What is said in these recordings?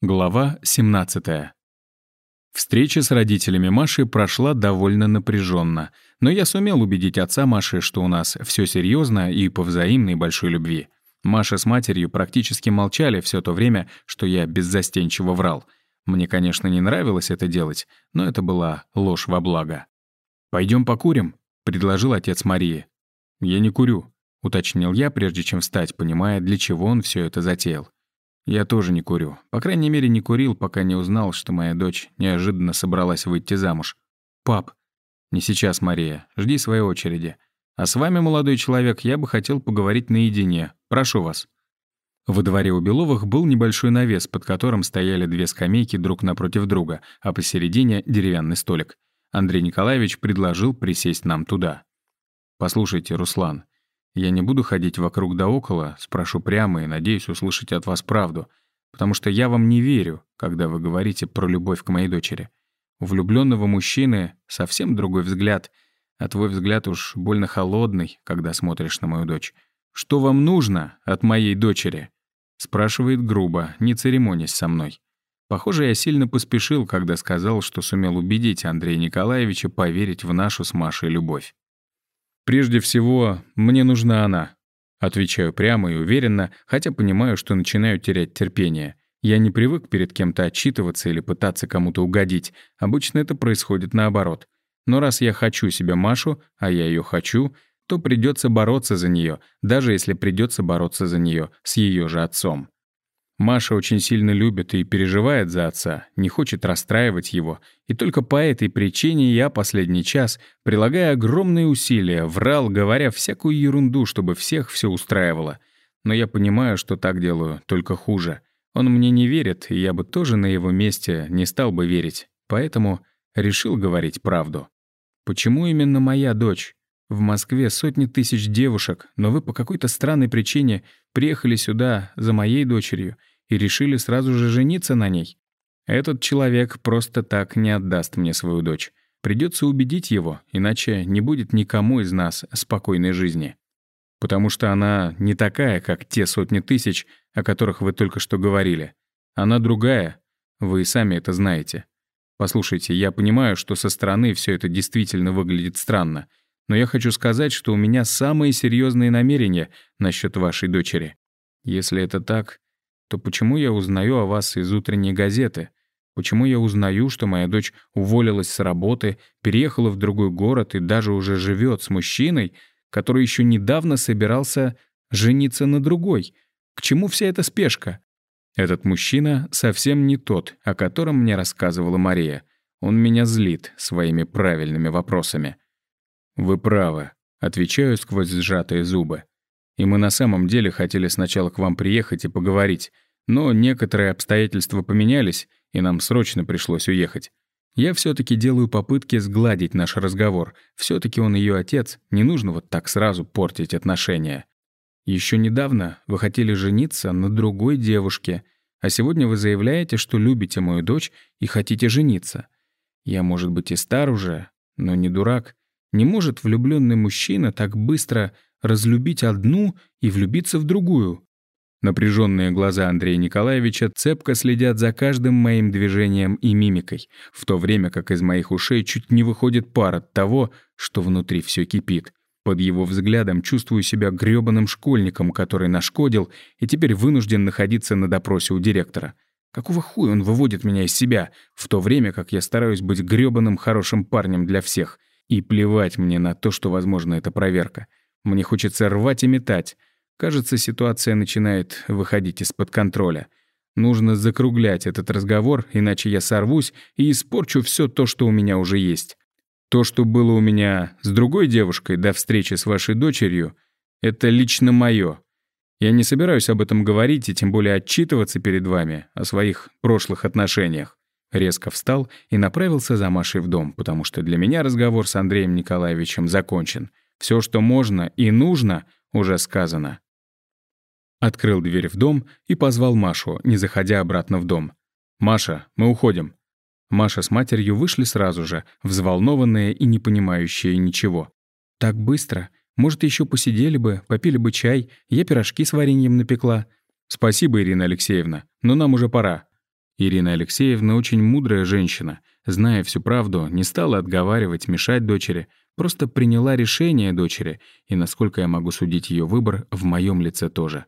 Глава 17. Встреча с родителями Маши прошла довольно напряженно, но я сумел убедить отца Маши, что у нас все серьезно и по взаимной большой любви. Маша с матерью практически молчали все то время, что я беззастенчиво врал. Мне, конечно, не нравилось это делать, но это была ложь во благо. Пойдем покурим», — предложил отец Марии. «Я не курю», — уточнил я, прежде чем встать, понимая, для чего он все это затеял. Я тоже не курю. По крайней мере, не курил, пока не узнал, что моя дочь неожиданно собралась выйти замуж. «Пап, не сейчас, Мария. Жди своей очереди. А с вами, молодой человек, я бы хотел поговорить наедине. Прошу вас». Во дворе у Беловых был небольшой навес, под которым стояли две скамейки друг напротив друга, а посередине — деревянный столик. Андрей Николаевич предложил присесть нам туда. «Послушайте, Руслан, я не буду ходить вокруг да около, спрошу прямо и надеюсь услышать от вас правду, потому что я вам не верю, когда вы говорите про любовь к моей дочери. У влюбленного мужчины совсем другой взгляд, а твой взгляд уж больно холодный, когда смотришь на мою дочь. Что вам нужно от моей дочери?» Спрашивает грубо, не церемонясь со мной. Похоже, я сильно поспешил, когда сказал, что сумел убедить Андрея Николаевича поверить в нашу с Машей любовь. «Прежде всего, мне нужна она». Отвечаю прямо и уверенно, хотя понимаю, что начинаю терять терпение. Я не привык перед кем-то отчитываться или пытаться кому-то угодить. Обычно это происходит наоборот. Но раз я хочу себе Машу, а я ее хочу, то придется бороться за нее, даже если придется бороться за нее с ее же отцом. Маша очень сильно любит и переживает за отца, не хочет расстраивать его, и только по этой причине я последний час, прилагая огромные усилия, врал, говоря всякую ерунду, чтобы всех все устраивало. Но я понимаю, что так делаю, только хуже. Он мне не верит, и я бы тоже на его месте не стал бы верить. Поэтому решил говорить правду. Почему именно моя дочь? В Москве сотни тысяч девушек, но вы по какой-то странной причине приехали сюда за моей дочерью — и решили сразу же жениться на ней. Этот человек просто так не отдаст мне свою дочь. Придется убедить его, иначе не будет никому из нас спокойной жизни. Потому что она не такая, как те сотни тысяч, о которых вы только что говорили. Она другая, вы сами это знаете. Послушайте, я понимаю, что со стороны все это действительно выглядит странно, но я хочу сказать, что у меня самые серьезные намерения насчет вашей дочери. Если это так, то почему я узнаю о вас из утренней газеты? Почему я узнаю, что моя дочь уволилась с работы, переехала в другой город и даже уже живет с мужчиной, который еще недавно собирался жениться на другой? К чему вся эта спешка? Этот мужчина совсем не тот, о котором мне рассказывала Мария. Он меня злит своими правильными вопросами. «Вы правы», — отвечаю сквозь сжатые зубы. И мы на самом деле хотели сначала к вам приехать и поговорить, но некоторые обстоятельства поменялись, и нам срочно пришлось уехать. Я все таки делаю попытки сгладить наш разговор. все таки он ее отец, не нужно вот так сразу портить отношения. Еще недавно вы хотели жениться на другой девушке, а сегодня вы заявляете, что любите мою дочь и хотите жениться. Я, может быть, и стар уже, но не дурак. Не может влюбленный мужчина так быстро разлюбить одну и влюбиться в другую. Напряженные глаза Андрея Николаевича цепко следят за каждым моим движением и мимикой, в то время как из моих ушей чуть не выходит пар от того, что внутри все кипит. Под его взглядом чувствую себя грёбаным школьником, который нашкодил и теперь вынужден находиться на допросе у директора. Какого хуя он выводит меня из себя, в то время как я стараюсь быть грёбаным хорошим парнем для всех? И плевать мне на то, что, возможно, это проверка. Мне хочется рвать и метать. Кажется, ситуация начинает выходить из-под контроля. Нужно закруглять этот разговор, иначе я сорвусь и испорчу все то, что у меня уже есть. То, что было у меня с другой девушкой до встречи с вашей дочерью, это лично мое. Я не собираюсь об этом говорить и тем более отчитываться перед вами о своих прошлых отношениях. Резко встал и направился за Машей в дом, потому что для меня разговор с Андреем Николаевичем закончен. Все, что можно и нужно, уже сказано. Открыл дверь в дом и позвал Машу, не заходя обратно в дом. «Маша, мы уходим». Маша с матерью вышли сразу же, взволнованные и не понимающие ничего. «Так быстро? Может, еще посидели бы, попили бы чай, я пирожки с вареньем напекла». «Спасибо, Ирина Алексеевна, но нам уже пора». Ирина Алексеевна очень мудрая женщина. Зная всю правду, не стала отговаривать, мешать дочери, просто приняла решение дочери, и, насколько я могу судить ее выбор, в моем лице тоже.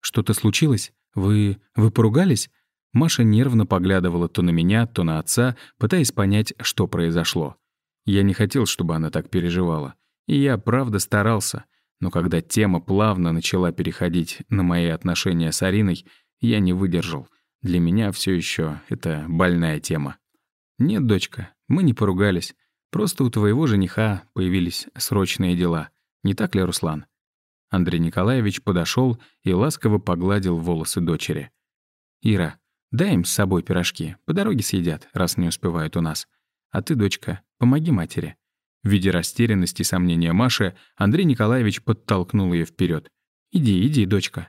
«Что-то случилось? Вы... вы поругались?» Маша нервно поглядывала то на меня, то на отца, пытаясь понять, что произошло. Я не хотел, чтобы она так переживала. И я, правда, старался. Но когда тема плавно начала переходить на мои отношения с Ариной, я не выдержал. Для меня все еще это больная тема. «Нет, дочка, мы не поругались. Просто у твоего жениха появились срочные дела. Не так ли, Руслан?» Андрей Николаевич подошел и ласково погладил волосы дочери. «Ира, дай им с собой пирожки, по дороге съедят, раз не успевают у нас. А ты, дочка, помоги матери». Видя растерянность и сомнения Маши, Андрей Николаевич подтолкнул ее вперед. «Иди, иди, дочка».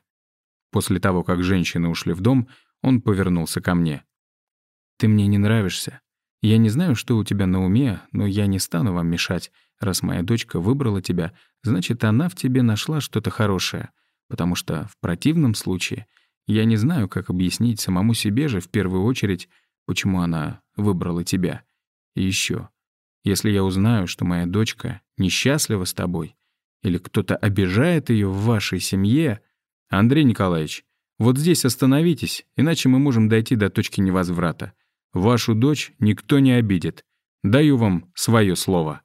После того, как женщины ушли в дом, он повернулся ко мне. «Ты мне не нравишься. Я не знаю, что у тебя на уме, но я не стану вам мешать. Раз моя дочка выбрала тебя, значит, она в тебе нашла что-то хорошее. Потому что в противном случае я не знаю, как объяснить самому себе же в первую очередь, почему она выбрала тебя. И еще, если я узнаю, что моя дочка несчастлива с тобой, или кто-то обижает ее в вашей семье, Андрей Николаевич, вот здесь остановитесь, иначе мы можем дойти до точки невозврата. Вашу дочь никто не обидит. Даю вам свое слово.